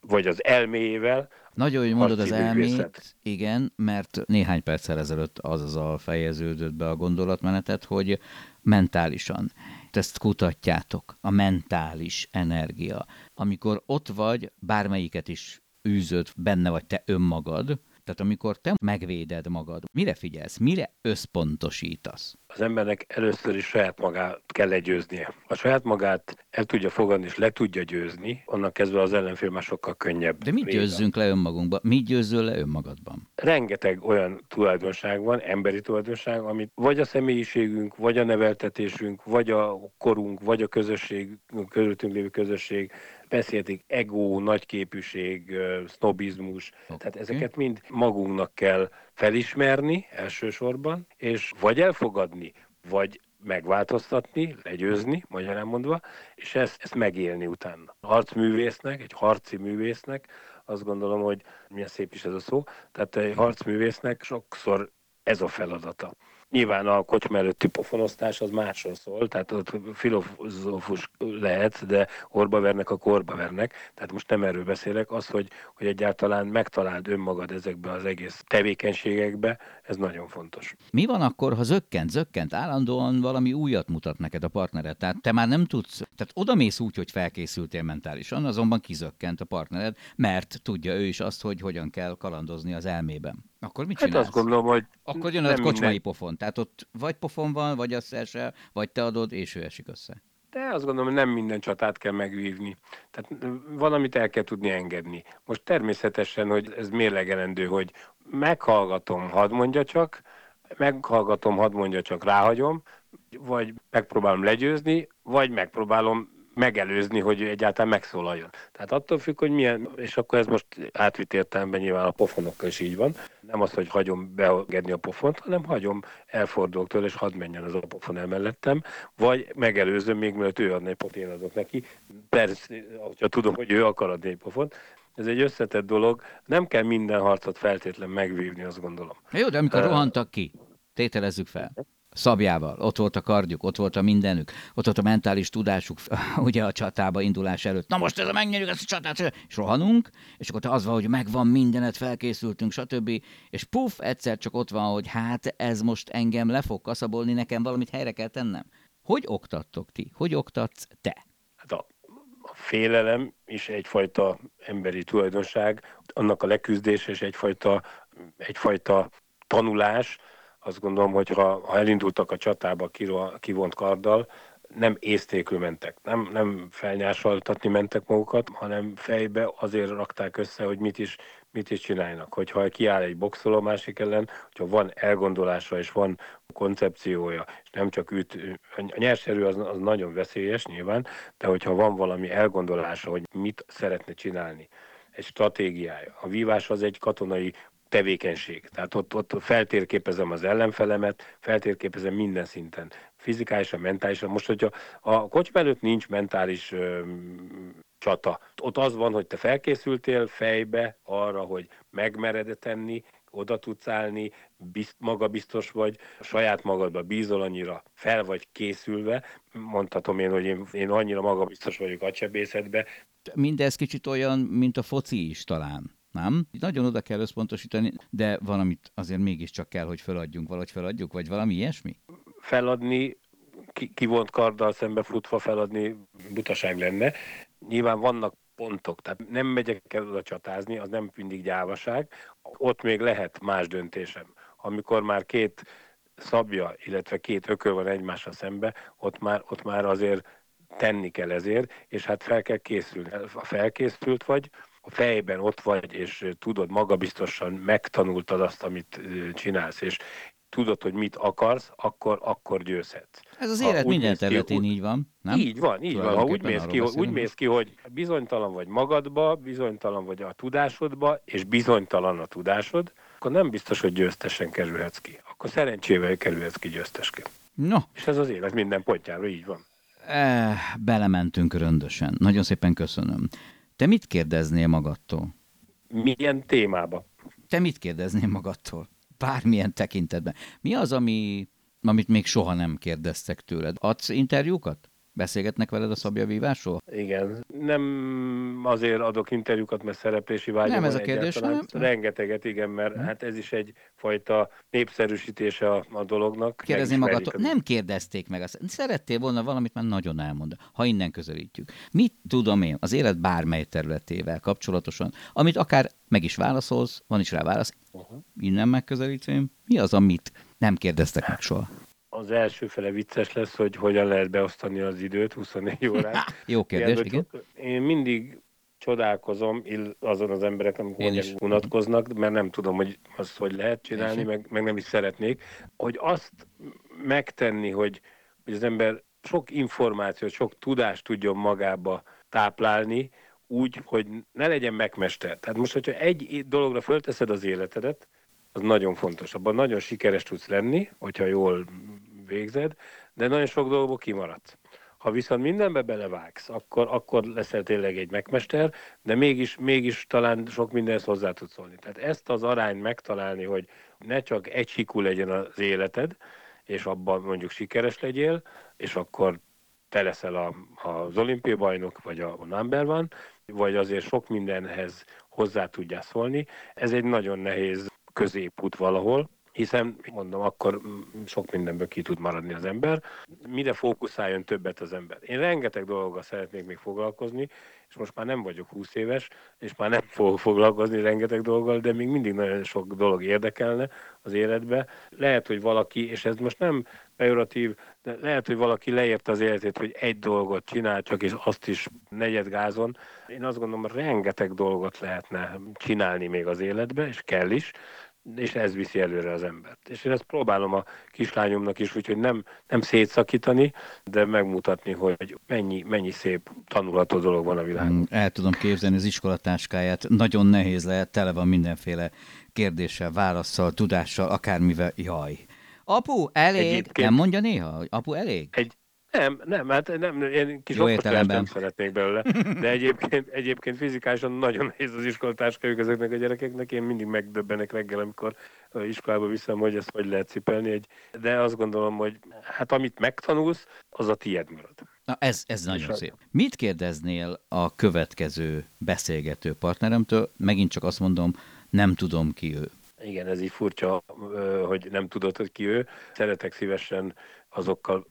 vagy az elméjével. Nagyon hogy mondod az elmét, igen, mert néhány perccel ezelőtt az az a fejeződött be a gondolatmenetet, hogy mentálisan ezt kutatjátok, a mentális energia. Amikor ott vagy, bármelyiket is űzöd, benne vagy te önmagad, tehát amikor te megvéded magad, mire figyelsz, mire összpontosítasz? Az embernek először is saját magát kell legyőznie. A saját magát el tudja fogadni és le tudja győzni, onnan kezdve az ellenfél már sokkal könnyebb. De mit győzzünk le önmagunkba? Mit győzzöl le önmagadban? Rengeteg olyan tulajdonság van, emberi tulajdonság, amit vagy a személyiségünk, vagy a neveltetésünk, vagy a korunk, vagy a közösség, körülöttünk lévő közösség beszélték, ego, nagyképűség, sznobizmus, okay. tehát ezeket mind magunknak kell felismerni elsősorban, és vagy elfogadni, vagy megváltoztatni, legyőzni, magyarán mondva, és ezt, ezt megélni utána. Harcművésznek, egy harci művésznek azt gondolom, hogy milyen szép is ez a szó, tehát egy harcművésznek sokszor ez a feladata. Nyilván a kocsma előtti pofonosztás az másról szól, tehát ott filozófus lehet, de orba vernek, a korba vernek. Tehát most nem erről beszélek, az, hogy, hogy egyáltalán megtaláld önmagad ezekbe az egész tevékenységekbe, ez nagyon fontos. Mi van akkor, ha zökkent, zökkent, állandóan valami újat mutat neked a partnered? Tehát te már nem tudsz, tehát oda mész úgy, hogy felkészültél mentálisan, azonban kizökkent a partnered, mert tudja ő is azt, hogy hogyan kell kalandozni az elmében. Akkor mit csinálsz? Hát azt gondolom, hogy Akkor jön a kocsmai minden... pofon. Tehát ott vagy pofon van, vagy azt se, vagy te adod, és ő esik össze. De azt gondolom, hogy nem minden csatát kell megvívni. Tehát valamit el kell tudni engedni. Most természetesen, hogy ez mérlegelendő, hogy meghallgatom, hadd mondja csak, meghallgatom, hadd mondja csak, ráhagyom, vagy megpróbálom legyőzni, vagy megpróbálom megelőzni, hogy egyáltalán megszólaljon. Tehát attól függ, hogy milyen, és akkor ez most átvitt értelemben nyilván a pofonokkal is így van. Nem az, hogy hagyom beengedni a pofont, hanem hagyom, elfordulok tőle, és hadd menjen az a pofon el mellettem, vagy megelőzöm még mielőtt ő adna egy pofont, én adok neki. Persze, hogyha tudom, hogy ő akar adni egy pofont, ez egy összetett dolog, nem kell minden harcot feltétlen megvívni, azt gondolom. Jó, de amikor uh, rohantak ki, tételezzük fel szabjával, ott volt a kardjuk, ott volt a mindenük, ott volt a mentális tudásuk, (laughs) ugye a csatába indulás előtt. Na most ez a megnyerjük ezt a csatát, és rohanunk, és akkor az van, hogy megvan mindenet, felkészültünk, stb. És puf, egyszer csak ott van, hogy hát ez most engem le fog kaszabolni, nekem valamit helyre kell tennem. Hogy oktattok ti? Hogy oktatsz te? Hát a, a félelem is egyfajta emberi tulajdonság, annak a leküzdése és egyfajta, egyfajta tanulás, azt gondolom, hogy ha, ha elindultak a csatába kivont karddal, nem észtékül mentek, nem, nem felnyásoltatni mentek magukat, hanem fejbe azért rakták össze, hogy mit is, mit is csinálnak. Hogyha kiáll egy boxoló másik ellen, hogyha van elgondolása és van koncepciója, és nem csak üt, a nyerserő az, az nagyon veszélyes nyilván, de hogyha van valami elgondolása, hogy mit szeretne csinálni, egy stratégiája. A vívás az egy katonai tevékenység. Tehát ott, ott feltérképezem az ellenfelemet, feltérképezem minden szinten. Fizikálisan, mentálisan. Most, hogyha a kocsma előtt nincs mentális ö, csata, ott az van, hogy te felkészültél fejbe arra, hogy megmered tenni, oda tudsz állni, bizt, magabiztos vagy, saját magadba bízol annyira, fel vagy készülve, mondhatom én, hogy én, én annyira magabiztos vagyok a csebészetbe. Mindez kicsit olyan, mint a foci is talán nem? Nagyon oda kell összpontosítani, de valamit azért mégiscsak kell, hogy feladjunk, valahogy feladjuk, vagy valami ilyesmi? Feladni, kivont karddal szembe futva feladni butaság lenne. Nyilván vannak pontok, tehát nem megyek el oda csatázni, az nem mindig gyávaság. Ott még lehet más döntésem. Amikor már két szabja, illetve két ököl van egymásra szembe, ott már, ott már azért tenni kell ezért, és hát fel kell készülni. Ha felkészült vagy, fejben ott vagy, és tudod, magabiztosan megtanultad azt, amit csinálsz, és tudod, hogy mit akarsz, akkor, akkor győzhetsz. Ez az élet minden területén így van, nem? Így van, így van. Ha úgy mész, ki, úgy mész ki, hogy bizonytalan vagy magadba, bizonytalan vagy a tudásodba, és bizonytalan a tudásod, akkor nem biztos, hogy győztesen kerülhetsz ki. Akkor szerencsével kerülhetsz ki győztesként. No. És ez az élet minden pontjára így van. Eh, belementünk röndösen. Nagyon szépen köszönöm. Te mit kérdeznél magadtól? Milyen témába? Te mit kérdeznél magadtól? Bármilyen tekintetben. Mi az, ami, amit még soha nem kérdeztek tőled? Adsz interjúkat? Beszélgetnek veled a szabjavívásról? Igen. Nem azért adok interjúkat, mert szereplési vágyam Nem ez a kérdés, hanem... Rengeteget, igen, mert hmm. hát ez is egyfajta népszerűsítése a, a dolognak. Kérdezni magadtól. Nem kérdezték meg azt. Szerettél volna valamit már nagyon elmondani, ha innen közelítjük. Mit tudom én az élet bármely területével kapcsolatosan, amit akár meg is válaszolsz, van is rá válasz, uh-huh. innen megközelítőm, mi az, amit nem kérdeztek meg soha? Az első fele vicces lesz, hogy hogyan lehet beosztani az időt, 24 órát. (laughs) Jó kérdés, igen. Én mindig csodálkozom azon az emberek, amikor unatkoznak, mert nem tudom, hogy azt hogy lehet csinálni, meg, meg nem is szeretnék, hogy azt megtenni, hogy, hogy az ember sok információt, sok tudást tudjon magába táplálni, úgy, hogy ne legyen megmester. Tehát most, hogyha egy dologra fölteszed az életedet, az nagyon fontos. Abban nagyon sikeres tudsz lenni, hogyha jól végzed, de nagyon sok dolgokból kimaradsz. Ha viszont mindenbe belevágsz, akkor, akkor leszel tényleg egy megmester, de mégis, mégis talán sok mindenhez hozzá tudsz szólni. Tehát ezt az arányt megtalálni, hogy ne csak egy sikú legyen az életed, és abban mondjuk sikeres legyél, és akkor te leszel a, az olimpiai bajnok, vagy a, a number van, vagy azért sok mindenhez hozzá tudjál szólni. Ez egy nagyon nehéz középút valahol, hiszen mondom, akkor sok mindenből ki tud maradni az ember. Mire fókuszáljon többet az ember? Én rengeteg dologgal szeretnék még foglalkozni, és most már nem vagyok 20 éves, és már nem fogok foglalkozni rengeteg dologgal, de még mindig nagyon sok dolog érdekelne az életbe. Lehet, hogy valaki, és ez most nem pejoratív, de lehet, hogy valaki leérte az életét, hogy egy dolgot csinál, csak és azt is negyed gázon. Én azt gondolom, rengeteg dolgot lehetne csinálni még az életbe, és kell is, és ez viszi előre az embert. És én ezt próbálom a kislányomnak is, úgyhogy nem, nem szétszakítani, de megmutatni, hogy mennyi, mennyi szép tanulható dolog van a világon. Mm, El tudom képzelni az iskolatáskáját. Nagyon nehéz lehet, tele van mindenféle kérdéssel, válaszsal, tudással, akármivel. Jaj. Apu, elég? Egyébként- Nem mondja néha, hogy apu, elég? Egy, nem, nem, hát nem, én kis Jó nem szeretnék belőle, de egyébként, egyébként fizikálisan nagyon nehéz az iskolatáskájuk ezeknek a gyerekeknek. Én mindig megdöbbenek reggel, amikor iskolába viszem, hogy ezt hogy lehet cipelni. Egy, de azt gondolom, hogy hát amit megtanulsz, az a tied marad. Na ez, ez nagyon szép. Mit kérdeznél a következő beszélgető partneremtől? Megint csak azt mondom, nem tudom ki ő. Igen, ez így furcsa, hogy nem tudod, hogy ki ő. Szeretek szívesen azokkal,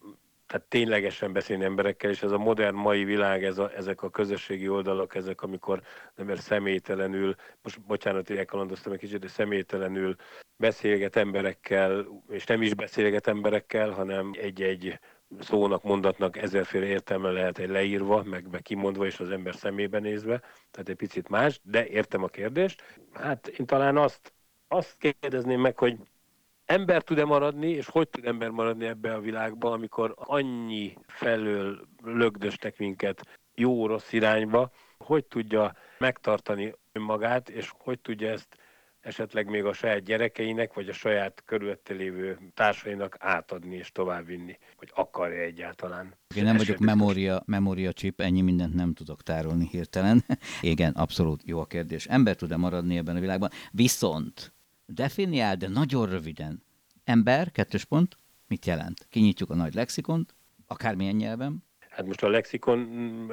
tehát ténylegesen beszélni emberekkel, és ez a modern mai világ, ez a, ezek a közösségi oldalak, ezek, amikor az ember személytelenül, most bocsánat, hogy elkalandoztam egy kicsit, de személytelenül beszélget emberekkel, és nem is beszélget emberekkel, hanem egy-egy szónak, mondatnak ezerféle értelme lehet egy leírva, meg, meg kimondva, és az ember szemébe nézve, tehát egy picit más, de értem a kérdést. Hát én talán azt, azt kérdezném meg, hogy ember tud-e maradni, és hogy tud ember maradni ebbe a világba, amikor annyi felől lögdösnek minket jó-rossz irányba, hogy tudja megtartani önmagát, és hogy tudja ezt esetleg még a saját gyerekeinek, vagy a saját körülötte lévő társainak átadni és továbbvinni, hogy akarja egyáltalán. Én nem vagyok memória, memória chip, ennyi mindent nem tudok tárolni hirtelen. (laughs) Igen, abszolút jó a kérdés. Ember tud-e maradni ebben a világban? Viszont definiál, de nagyon röviden. Ember, kettős pont, mit jelent? Kinyitjuk a nagy lexikont, akármilyen nyelven. Hát most a lexikon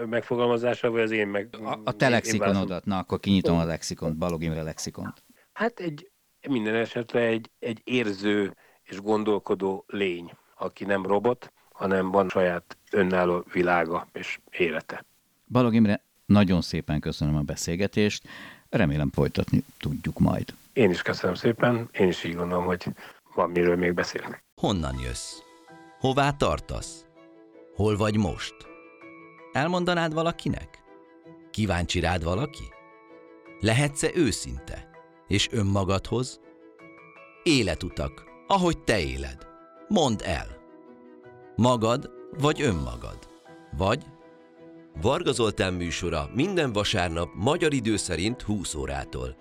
megfogalmazása, vagy az én meg... A, a te lexikonodat, na akkor kinyitom a lexikont, Balog Imre lexikont. Hát egy minden esetre egy, egy érző és gondolkodó lény, aki nem robot, hanem van saját önálló világa és élete. Balog Imre, nagyon szépen köszönöm a beszélgetést, remélem folytatni tudjuk majd. Én is köszönöm szépen, én is így gondolom, hogy van miről még beszélni. Honnan jössz? Hová tartasz? Hol vagy most? Elmondanád valakinek? Kíváncsi rád valaki? Lehetsz-e őszinte? És önmagadhoz? Életutak, ahogy te éled. Mondd el. Magad vagy önmagad? Vagy Varga Zoltán műsora minden vasárnap magyar idő szerint 20 órától.